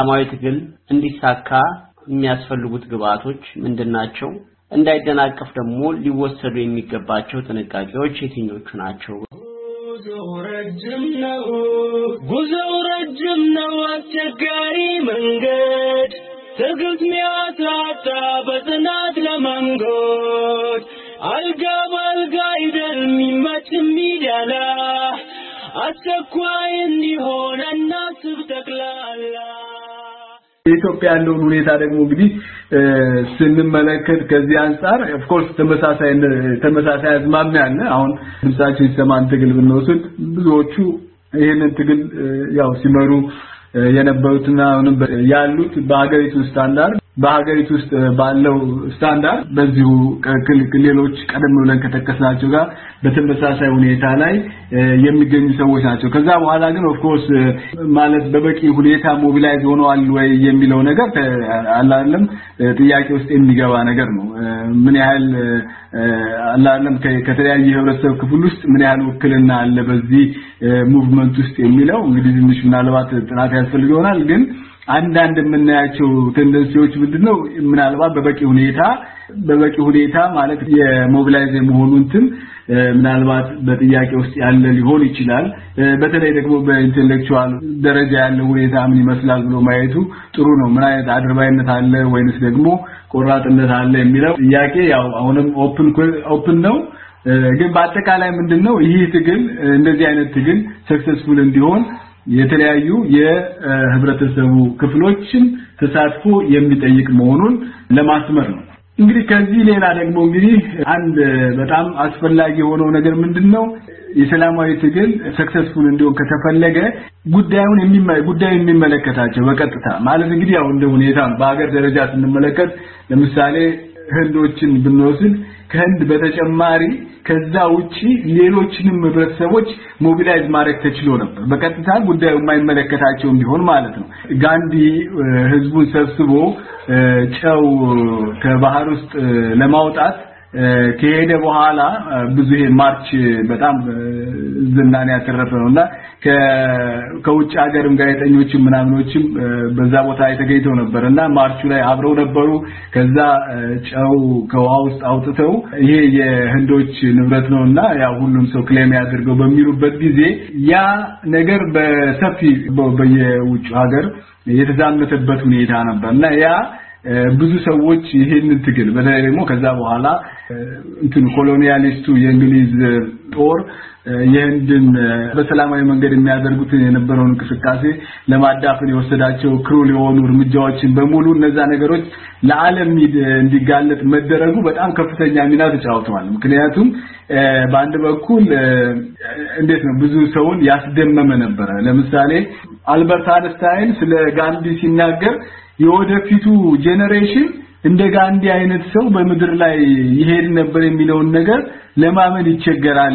ሰላማዊ ትግል እንዲሳካ የሚያስፈልጉት ግብአቶች ምንድናቸው? እንዳይደናቀፍ ደግሞ ሊወሰዱ የሚገባቸው ጥንቃቄዎች የትኞቹ ናቸው? ጉዞው ረጅም ነው፣ አስቸጋሪ መንገድ ትዕግስት ሚያሳጣ በጽናት ለመንጎድ አልጋ በአልጋ አይደል የሚመች የሚደላ አስቸኳይ እንዲሆን እናስብ ጠቅላላ የኢትዮጵያ ያለውን ሁኔታ ደግሞ እንግዲህ ስንመለከት ከዚህ አንጻር of course ተመሳሳይ ተመሳሳይ አዝማሚያ አለ። አሁን ድምጻችን ይሰማን ትግል ብንወስድ ብዙዎቹ ይህንን ትግል ያው ሲመሩ የነበሩትና አሁንም ያሉት በሀገሪቱ ስታንዳርድ በሀገሪቱ ውስጥ ባለው ስታንዳርድ በዚሁ ሌሎች ቀደም ብለን ከጠቀስናቸው ጋር በተመሳሳይ ሁኔታ ላይ የሚገኙ ሰዎች ናቸው። ከዛ በኋላ ግን of course ማለት በበቂ ሁኔታ mobilize ሆነዋል ወይ የሚለው ነገር አላለም ጥያቄ ውስጥ የሚገባ ነገር ነው። ምን ያህል አላለም ከተለያየ የህብረተሰብ ክፍል ውስጥ ምን ያህል ውክልና አለ በዚህ movement ውስጥ የሚለው እንግዲህ ትንሽ ምናልባት ጥናት ያስፈልግ ይሆናል ግን አንዳንድ የምናያቸው tendency ዎች ምንድነው ምናልባት በበቂ ሁኔታ በበቂ ሁኔታ ማለት የ mobilize የመሆኑ እንትን ምናልባት በጥያቄ ውስጥ ያለ ሊሆን ይችላል። በተለይ ደግሞ በ intellectual ደረጃ ያለው ሁኔታ ምን ይመስላል ብሎ ማየቱ ጥሩ ነው። ምን አይነት አድርባይነት አለ ወይንስ ደግሞ ቆራጥነት አለ የሚለው ጥያቄ ያው አሁንም open open ነው። ግን በአጠቃላይ ምንድነው ይህ ትግል እንደዚህ አይነት ትግል successful እንዲሆን የተለያዩ የህብረተሰቡ ክፍሎችን ተሳትፎ የሚጠይቅ መሆኑን ለማስመር ነው። እንግዲህ ከዚህ ሌላ ደግሞ እንግዲህ አንድ በጣም አስፈላጊ የሆነው ነገር ምንድነው የሰላማዊ ትግል ሰክሰስፉል እንዲሆን ከተፈለገ ጉዳዩን ጉዳዩ የሚመለከታቸው በቀጥታ ማለት እንግዲህ ያው እንደ ሁኔታ በሀገር ደረጃ ስንመለከት ለምሳሌ ህንዶችን ብንወስድ ከህንድ በተጨማሪ ከዛ ውጪ ሌሎችንም ህብረተሰቦች mobilize ማድረግ ተችሎ ነበር። በቀጥታ ጉዳዩ የማይመለከታቸው ቢሆን ማለት ነው። ጋንዲ ህዝቡን ሰብስቦ ጨው ከባህር ውስጥ ለማውጣት ከሄደ በኋላ ብዙ ይሄ march በጣም ዝናን ያተረፈ ነውና ከውጭ ሀገርም ጋዜጠኞችም ምናምኖችም በዛ ቦታ ላይ ተገኝተው ነበርና march ኡ ላይ አብረው ነበሩ። ከዛ ጨው ከውሃ ውስጥ አውጥተው ይሄ የህንዶች ንብረት ነውና ያው ሁሉም ሰው ክሌም ያድርገው በሚሉበት ጊዜ ያ ነገር በሰፊ በየውጭ ሀገር የተዛመተበት ሁኔታ ነበርና ያ ብዙ ሰዎች ይህንን ትግል በተለይ ደግሞ ከዛ በኋላ እንትን ኮሎኒያሊስቱ የእንግሊዝ ጦር የህንድን በሰላማዊ መንገድ የሚያደርጉትን የነበረውን እንቅስቃሴ ለማዳፈን የወሰዳቸው ክሩል የሆኑ እርምጃዎችን በሙሉ እነዛ ነገሮች ለዓለም እንዲጋለጥ መደረጉ በጣም ከፍተኛ ሚና ተጫውተዋል። ምክንያቱም በአንድ በኩል እንዴት ነው ብዙ ሰውን ያስደመመ ነበረ። ለምሳሌ አልበርት አንስታይን ስለ ጋንዲ ሲናገር የወደፊቱ generation እንደ ጋንዲ አይነት ሰው በምድር ላይ ይሄድ ነበር የሚለውን ነገር ለማመን ይቸገራል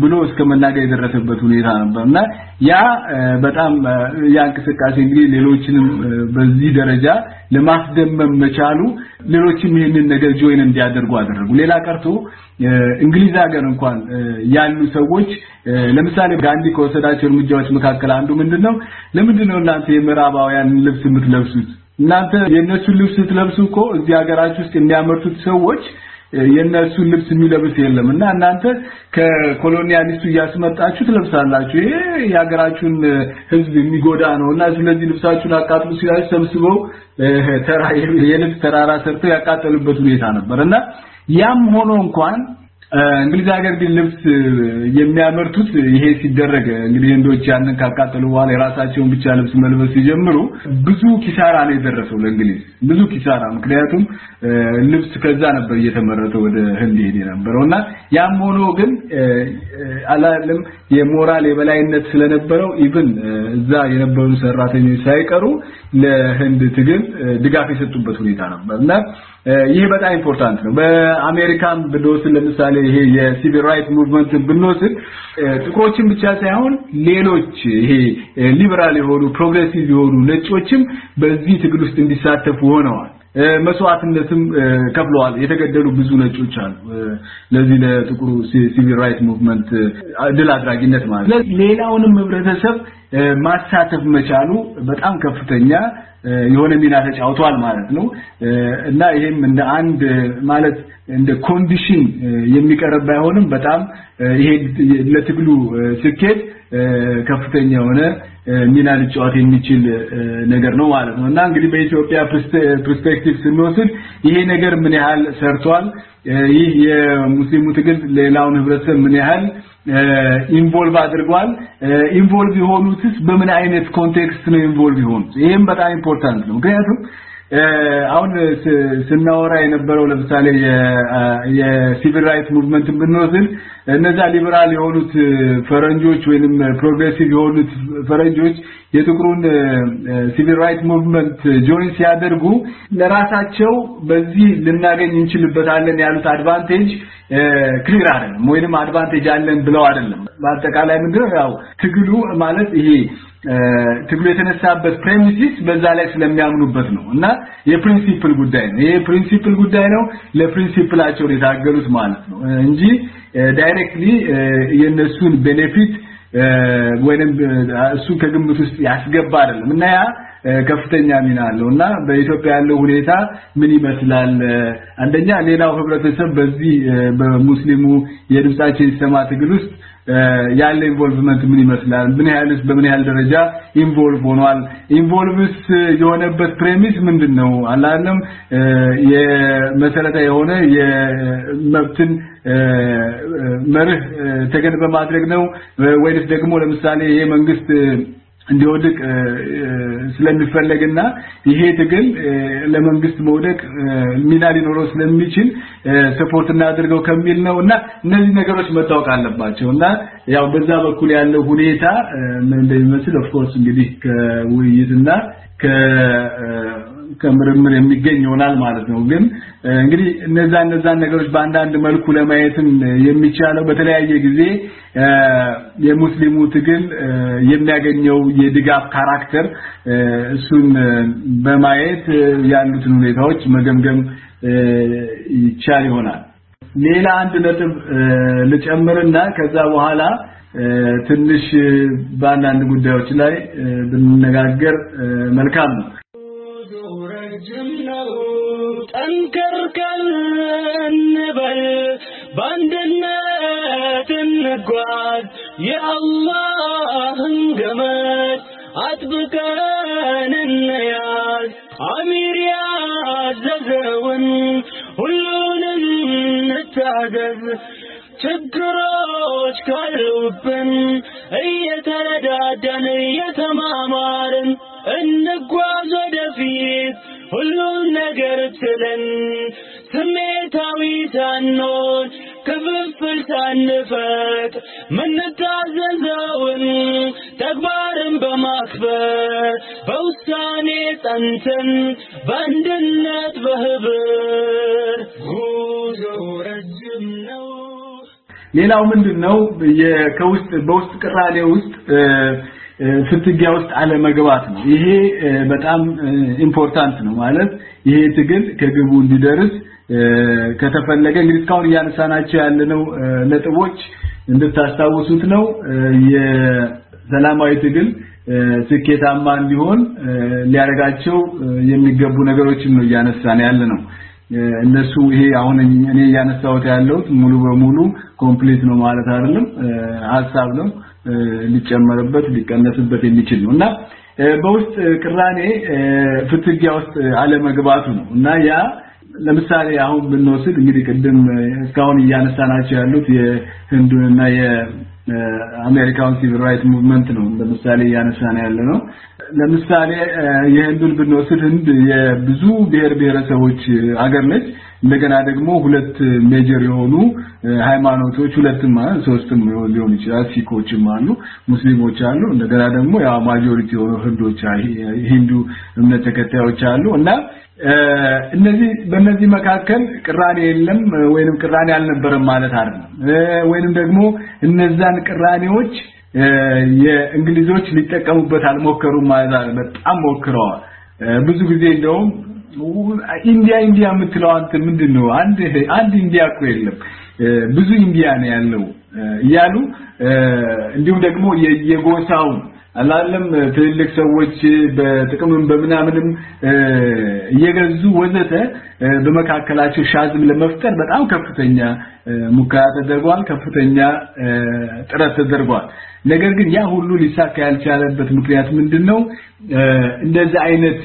ብሎ እስከ መናገር የደረሰበት ሁኔታ ነበር እና ያ በጣም ያ እንቅስቃሴ እንግዲህ ሌሎችንም በዚህ ደረጃ ለማስደመም መቻሉ ሌሎችም ይህንን ነገር join እንዲያደርጉ አደረጉ። ሌላ ቀርቶ እንግሊዝ ሀገር እንኳን ያሉ ሰዎች ለምሳሌ ጋንዲ ከወሰዳቸው እርምጃዎች መካከል አንዱ ምንድነው? ለምንድነው እናንተ የምዕራባውያን ልብስ የምትለብሱት? እናንተ የእነሱን ልብስ ስትለብሱ እኮ እዚህ ሀገራችሁ ውስጥ የሚያመርቱት ሰዎች የእነሱን ልብስ የሚለብስ የለም። እና እናንተ ከ colonialist ኡ እያስመጣችሁ ትለብሳላችሁ። ይሄ የሀገራችሁን ሕዝብ የሚጎዳ ነው። እና ስለዚህ ልብሳችሁን አቃጥሉ ሲላችሁ ሰብስበው የልብስ ተራራ ሰርተው ያቃጠሉበት ሁኔታ ነበር። እና ያም ሆኖ እንኳን እንግሊዝ ሀገር ግን ልብስ የሚያመርቱት ይሄ ሲደረግ እንግዲህ ህንዶች ያንን ካቃጠሉ በኋላ የራሳቸውን ብቻ ልብስ መልበስ ሲጀምሩ ብዙ ኪሳራ ነው የደረሰው ለእንግሊዝ ብዙ ኪሳራ። ምክንያቱም ልብስ ከዛ ነበር እየተመረተ ወደ ህንድ ይሄድ የነበረው እና ያም ሆኖ ግን አላለም የሞራል የበላይነት ስለነበረው even እዛ የነበሩ ሰራተኞች ሳይቀሩ ለህንድ ትግል ድጋፍ የሰጡበት ሁኔታ ነበር እና ይህ በጣም important ነው። በአሜሪካም ብንወስድ ለምሳሌ ይሄ የ civil right movement ብንወስድ ጥቁሮችን ብቻ ሳይሆን ሌሎች ይሄ ሊበራል የሆኑ progressive የሆኑ ነጮችም በዚህ ትግል ውስጥ እንዲሳተፉ ሆነዋል። መስዋዕትነትም ከፍለዋል። የተገደሉ ብዙ ነጮች አሉ። ለዚህ ለጥቁሩ civil right movement ድል አድራጊነት ማለት ነው። ሌላውንም ህብረተሰብ ማሳተፍ መቻሉ በጣም ከፍተኛ የሆነ ሚና ተጫውቷል ማለት ነው እና ይሄም እንደ አንድ ማለት እንደ condition የሚቀርብ ባይሆንም በጣም ይሄ ለትግሉ ስኬት ከፍተኛ የሆነ ሚና ሊጫወት የሚችል ነገር ነው ማለት ነው። እና እንግዲህ በኢትዮጵያ perspective ስንወስድ ይሄ ነገር ምን ያህል ሰርቷል? ይህ የሙስሊሙ ትግል ሌላውን ህብረተሰብ ምን ያህል involve አድርጓል? involve የሆኑትስ በምን አይነት context ነው involve የሆኑት? ይሄም በጣም important ነው። ምክንያቱም አሁን ስናወራ የነበረው ለምሳሌ የ civil right movement ብንወስድ እነዛ ሊበራል የሆኑት ፈረንጆች ወይንም progressive የሆኑት ፈረንጆች የጥቁሩን civil right movement join ሲያደርጉ ለራሳቸው በዚህ ልናገኝ እንችልበታለን ያሉት advantage clear አይደለም ወይንም advantage አለን ብለው አይደለም። በአጠቃላይ ምንድነው ያው ትግሉ ማለት ይሄ ትግሉ የተነሳበት premises በዛ ላይ ስለሚያምኑበት ነው እና የ principle ጉዳይ ነው። ይሄ principle ጉዳይ ነው ለ principle ኣቸው የታገሉት ማለት ነው እንጂ directly የነሱን benefit ወይንም እሱን ከግምት ውስጥ ያስገባ አይደለም እና ያ ከፍተኛ ሚና አለው እና በኢትዮጵያ ያለው ሁኔታ ምን ይመስላል አንደኛ ሌላው ህብረተሰብ በዚህ በሙስሊሙ የድምጻችን ሲሰማ ትግል ውስጥ ያለ involvement ምን ይመስላል? ምን ያህልስ በምን ያህል ደረጃ involve ሆኗል? involve ስ የሆነበት premise ምንድነው? አላለም። የመሰረታዊ የሆነ የመብትን መርህ ተገን በማድረግ ነው። ወይስ ደግሞ ለምሳሌ ይሄ መንግስት እንዲወድቅ ስለሚፈለግና ይሄ ትግል ለመንግስት መውደቅ ሚና ሊኖረው ስለሚችል support እናድርገው ከሚል ነው እና እነዚህ ነገሮች መታወቅ አለባቸው እና ያው በዛ በኩል ያለው ሁኔታ ምን እንደሚመስል of course እንግዲህ ከውይይትና ከ ከምርምር የሚገኝ ይሆናል ማለት ነው። ግን እንግዲህ እነዛ እነዛን ነገሮች በአንዳንድ መልኩ ለማየትም የሚቻለው በተለያየ ጊዜ የሙስሊሙ ትግል የሚያገኘው የድጋፍ character እሱን በማየት ያሉትን ሁኔታዎች መገምገም ይቻል ይሆናል። ሌላ አንድ ነጥብ ልጨምርና ከዛ በኋላ ትንሽ በአንዳንድ ጉዳዮች ላይ ብንነጋገር መልካም ነው ረጅም ነው። ጠንከር እንበል በአንድነት እንጓዝ። የአላህን ገመድ አጥብቀን እንያዝ። አሚር ያዘዘውን ሁሉንም እንታዘዝ። ችግሮች ካሉብን እየተረዳዳን እየተማማርን እንጓዝ ወደፊት ሁሉን ነገር ትለን ስሜታዊ ሳንሆን ክፍፍል ሳንፈጥ ምንታዘዘውን ተግባርን በማክበር በውሳኔ ጸንተን በአንድነት በህብር ጉዞ ረጅም ነው። ሌላው ምንድነው? ከውስጥ በውስጥ ቅራኔ ውስጥ ፍትጊያ ውስጥ አለመግባት ነው። ይሄ በጣም important ነው ማለት ይሄ ትግል ከግቡ እንዲደርስ ከተፈለገ እንግዲህ እስካሁን እያነሳናቸው ያለነው ነጥቦች እንድታስታውሱት ነው። የሰላማዊ ትግል ስኬታማ እንዲሆን ሊያደርጋቸው የሚገቡ ነገሮችን ነው እያነሳን ያለ ነው እነሱ ይሄ አሁን እኔ እያነሳሁት ያለሁት ሙሉ በሙሉ complete ነው ማለት አይደለም። ሀሳብ ነው ሊጨመርበት ሊቀነስበት የሚችል ነው እና በውስጥ ቅራኔ ፍትጊያ ውስጥ አለመግባቱ ነው እና ያ ለምሳሌ አሁን ብንወስድ እንግዲህ ቅድም እስካሁን እያነሳናቸው ያሉት የህንዱንና የአሜሪካውን civil right movement ነው ለምሳሌ እያነሳን ያለ ነው ለምሳሌ የህንዱን ብንወስድ ህንድ የብዙ ብሔር ብሔረሰቦች ሀገር ነች እንደገና ደግሞ ሁለት major የሆኑ ሃይማኖቶች ሁለትም ሶስትም ሊሆን ይችላል ሲኮችም አሉ ሙስሊሞች አሉ። እንደገና ደግሞ ያው majority የሆኑ ህንዶች ሂንዱ እምነት ተከታዮች አሉ እና እነዚህ በእነዚህ መካከል ቅራኔ የለም ወይንም ቅራኔ አልነበረም ማለት አይደለም። ወይንም ደግሞ እነዛን ቅራኔዎች የእንግሊዞች ሊጠቀሙበት አልሞከሩም ማለት በጣም ሞክረዋል። ብዙ ጊዜ እንደውም ኢንዲያ ኢንዲያ የምትለው አንተ ምንድን ነው? አንድ አንድ ኢንዲያ እኮ የለም ብዙ ኢንዲያ ነው ያለው እያሉ እንዲሁም ደግሞ የጎሳውን አላለም ትልልቅ ሰዎች በጥቅምም በምናምንም እየገዙ ወዘተ በመካከላቸው ሻዝም ለመፍጠር በጣም ከፍተኛ ሙከራ ተደርጓል። ከፍተኛ ጥረት ተደርጓል። ነገር ግን ያ ሁሉ ሊሳካ ያልቻለበት ምክንያት ምንድነው? እንደዚህ አይነት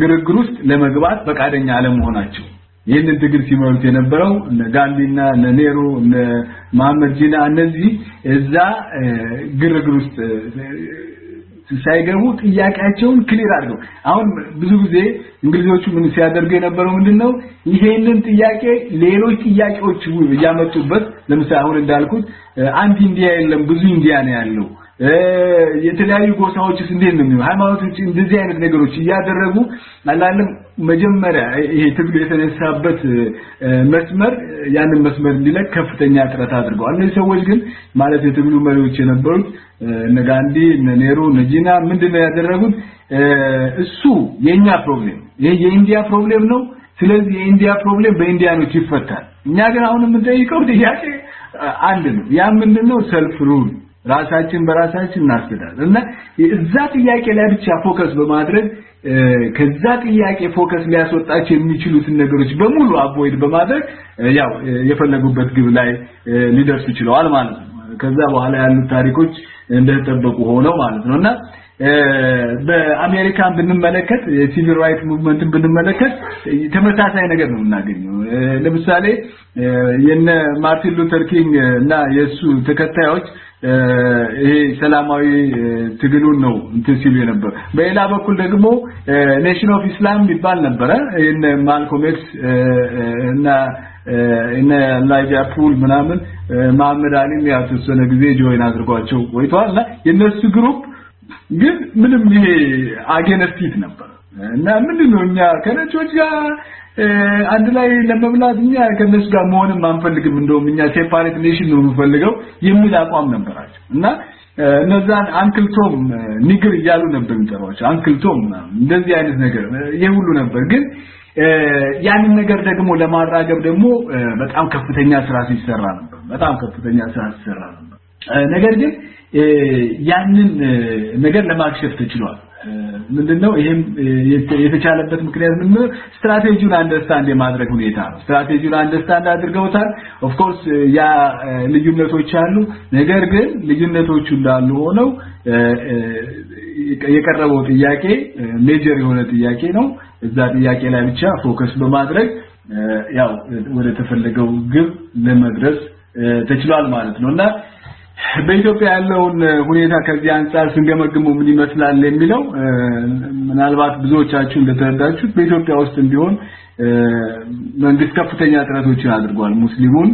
ግርግር ውስጥ ለመግባት ፈቃደኛ አለመሆናቸው። ይህንን ትግል ሲመሩት የነበረው እነ ጋንዲና እነ ጂና እነዚህ እዛ ግርግር ውስጥ ሳይገቡ ጥያቄያቸውን clear አድርገው። አሁን ብዙ ጊዜ እንግሊዞቹ ምን ሲያደርጉ የነበረው ምንድነው? ይሄንን ጥያቄ ሌሎች ጥያቄዎች እያመጡበት ለምሳሌ አሁን እንዳልኩት አንድ India የለም ብዙ India ነው ያለው የተለያዩ ጎሳዎችስ እንዴት ነው የሚሆነው? ሃይማኖቶች እንደዚህ አይነት ነገሮች እያደረጉ አላለም መጀመሪያ ይሄ ትግሉ የተነሳበት መስመር ያንን መስመር እንዲለቅ ከፍተኛ ጥረት አድርገዋል። እነዚህ ሰዎች ግን ማለት የትግሉ መሪዎች የነበሩት እነ ጋንዲ እነ ኔሩ እነ ጂና ምንድነው ያደረጉት? እሱ የኛ problem ይሄ የ India problem ነው። ስለዚህ የ India problem በ Indian ኦች ይፈታል። እኛ ግን አሁን የምንጠይቀው ጥያቄ አንድ ነው። ያ ምንድነው? self rule ራሳችን በራሳችን እናስተዳደር እና እዛ ጥያቄ ላይ ብቻ focus በማድረግ ከዛ ጥያቄ focus ሊያስወጣቸው የሚችሉትን ነገሮች በሙሉ avoid በማድረግ ያው የፈለጉበት ግብ ላይ ሊደርሱ ችለዋል ማለት ነው። ከዛ በኋላ ያሉት ታሪኮች እንደተጠበቁ ሆነው ማለት ነውና በአሜሪካን ብንመለከት የ civil right movement ን ብንመለከት ተመሳሳይ ነገር ነው የምናገኘው። ለምሳሌ የነ ማርቲን ሉተር ኪንግ እና የሱ ተከታዮች ይሄ ሰላማዊ ትግሉን ነው እንትን ሲሉ የነበረ። በሌላ በኩል ደግሞ Nation of Islam ይባል ነበረ። እነ ማልኮም ኤክስ እና እነ ኤላይጃ ፑል ምናምን መሐመድ አሊም የተወሰነ ጊዜ join አድርጓቸው እና የነሱ group ግን ምንም ይሄ against it ነበር። እና ምንድነው እኛ ከነጮች ጋር አንድ ላይ ለመብላት እኛ ከነሱ ጋር መሆንም አንፈልግም። እንደውም እኛ separate nation ነው የምንፈልገው የሚል አቋም ነበራቸው። እና እነዛን አንክል ቶም ኒግር እያሉ ነበር የሚጠሯቸው አንክል እንደዚህ አይነት ነገር ይሄ ነበር። ግን ያንን ነገር ደግሞ ለማራገብ ደግሞ በጣም ከፍተኛ ስራ ሲሰራ ነበር። በጣም ከፍተኛ ስራ ሲሰራ ነበር። ነገር ግን ያንን ነገር ለማክሸፍ ተችሏል ምንድነው? ይሄም የተቻለበት ምክንያት ምንድነው? ስትራቴጂውን አንደርስታንድ የማድረግ ሁኔታ ነው። ስትራቴጂውን አንደርስታንድ አድርገውታል። of course ያ ልዩነቶች አሉ። ነገር ግን ልዩነቶቹ እንዳሉ ሆነው የቀረበው ጥያቄ major የሆነ ጥያቄ ነው። እዛ ጥያቄ ላይ ብቻ focus በማድረግ ያው ወደ ተፈለገው ግብ ለመድረስ ተችሏል ማለት ነውና በኢትዮጵያ ያለውን ሁኔታ ከዚህ አንጻር ስንገመግሙ ምን ይመስላል የሚለው ምናልባት ብዙዎቻችሁ እንደተረዳችሁት በኢትዮጵያ ውስጥ ቢሆን መንግስት ከፍተኛ ጥረቶችን አድርጓል። ሙስሊሙን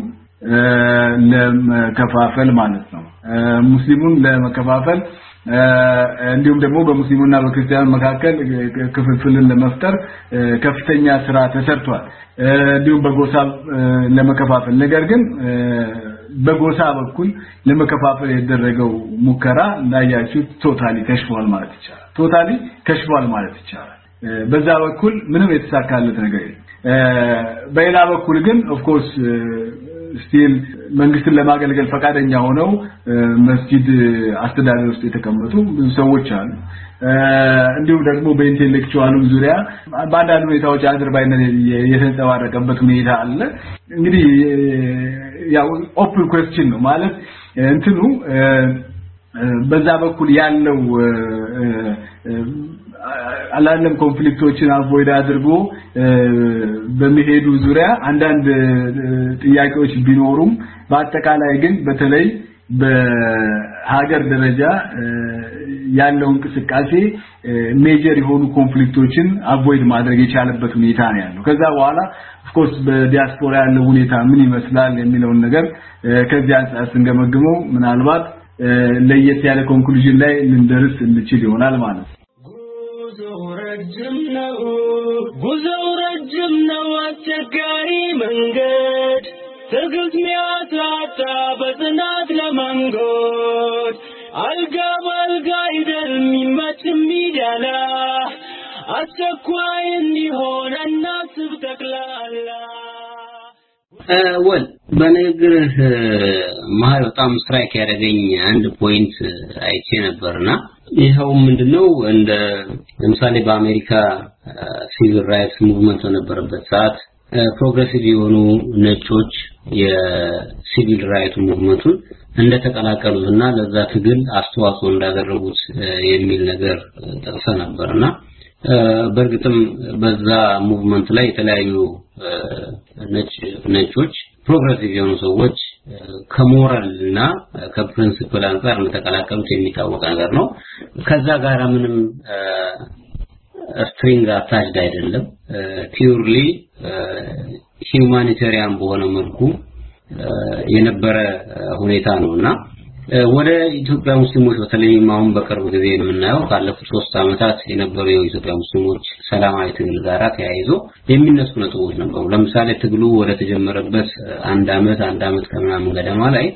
ለመከፋፈል ማለት ነው። ሙስሊሙን ለመከፋፈል እንዲሁም ደግሞ በሙስሊሙና በክርስቲያኑ መካከል ክፍፍልን ለመፍጠር ከፍተኛ ስራ ተሰርቷል። እንዲሁም በጎሳ ለመከፋፈል ነገር ግን በጎሳ በኩል ለመከፋፈል የደረገው ሙከራ እንዳያችሁ ቶታሊ ከሽፏል ማለት ይቻላል። ቶታሊ ከሽፏል ማለት ይቻላል። በዛ በኩል ምንም የተሳካለት ነገር የለም። በሌላ በኩል ግን of course still መንግስትን ለማገልገል ፈቃደኛ ሆነው መስጂድ አስተዳደር ውስጥ የተቀመጡ ብዙ ሰዎች አሉ። እንዲሁም ደግሞ በ intellectual ኡ ዙሪያ በአንዳንድ ሁኔታዎች አድርባይነት የተንጸባረቀበት ሁኔታ አለ። እንግዲህ ያው open question ነው ማለት እንትኑ በዛ በኩል ያለው አላለም conflict ኦችን avoid አድርጎ በመሄዱ ዙሪያ አንዳንድ ጥያቄዎች ቢኖሩም በአጠቃላይ ግን በተለይ በሀገር ደረጃ ያለው እንቅስቃሴ major የሆኑ conflict ኦችን avoid ማድረግ የቻለበት ሁኔታ ነው ያለው። ከዛ በኋላ of course በዲያስፖራ ያለው ሁኔታ ምን ይመስላል የሚለውን ነገር ከዚህ አንጻር ስንገመግመው ምናልባት ለየት ያለ ኮንክሉዥን ላይ ልንደርስ እንችል ይሆናል ማለት ነው ጉዞው ረጅም ነው አስቸጋሪ መንገድ ትዕግስት ሚያሳጣ በጽናት ለመንጎድ አልጋ በአልጋ አይደል የሚመች የሚዳላ በአስቸኳይ እንዲሆን እናስብ ጠቅላላ። well በንግግርህ መሀል በጣም strike ያደረገኝ አንድ point አይቼ ነበርና ይኸው ምንድነው እንደ ለምሳሌ በአሜሪካ civil rights movement በነበረበት ሰዓት progressive የሆኑ ነጮች የ civil right movement ኡን እንደተቀላቀሉትና ለዛ ትግል አስተዋጽኦ እንዳደረጉት የሚል ነገር ጠቅሰ ነበርና በእርግጥም በዛ movement ላይ የተለያዩ ነጮች progressive የሆኑ ሰዎች ከሞራል እና ከ principle አንጻር እንደተቀላቀሉት የሚታወቅ ነገር ነው። ከዛ ጋር ምንም string attached አይደለም። purely humanitarian በሆነ መልኩ የነበረ ሁኔታ ነውና ወደ ኢትዮጵያ ሙስሊሞች በተለይም አሁን በቅርብ ጊዜ የምናየው ካለፉት ሶስት ዓመታት የነበሩ የኢትዮጵያ ሙስሊሞች ሰላማዊ ትግል ጋራ ተያይዞ የሚነሱ ነጥቦች ነበሩ። ለምሳሌ ትግሉ ወደ ተጀመረበት አንድ ዓመት አንድ ዓመት ከምናምን ገደማ ላይ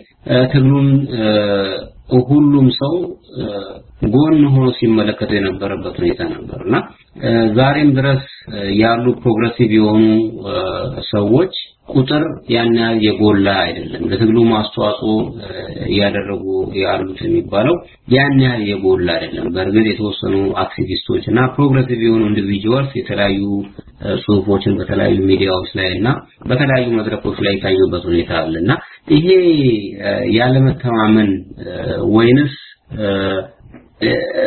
ትግሉን ሁሉም ሰው ጎን ሆኖ ሲመለከተው የነበረበት ሁኔታ ነበርና ዛሬም ድረስ ያሉ progressive የሆኑ ሰዎች ቁጥር ያን ያህል የጎላ አይደለም። ለትግሉ ማስተዋጽኦ እያደረጉ ያሉት የሚባለው ያን ያህል የጎላ አይደለም። በእርግጥ የተወሰኑ አክቲቪስቶች እና progressive የሆኑ individuals የተለያዩ ጽሁፎችን በተለያዩ ሚዲያዎች ላይ እና በተለያዩ መድረኮች ላይ የታዩበት ሁኔታ አለ እና ይሄ ያለመተማመን ወይንስ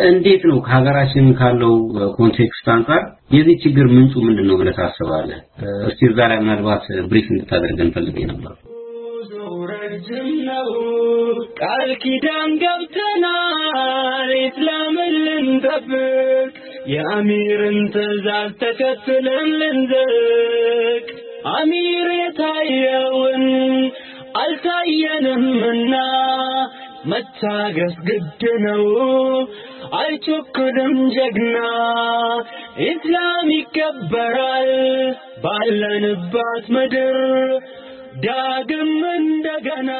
እንዴት ነው ከሀገራችን ካለው context አንጻር የዚህ ችግር ምንጩ ምንድን ነው ብለህ ታስባለህ? እስቲ እዛ ላይ ምናልባት brief እንድታደርገን ፈልጌ ነበር። ቃል ኪዳን ገብተናል ኢስላምን ልንጠብቅ የአሚርን ትእዛዝ ተከትለን ልንዘቅ አሚር የታየውን አልታየንምና መታገስ ግድ ነው። አይቸኩልም ጀግና ኢስላም ይከበራል። ባለንባት ምድር ዳግም እንደገና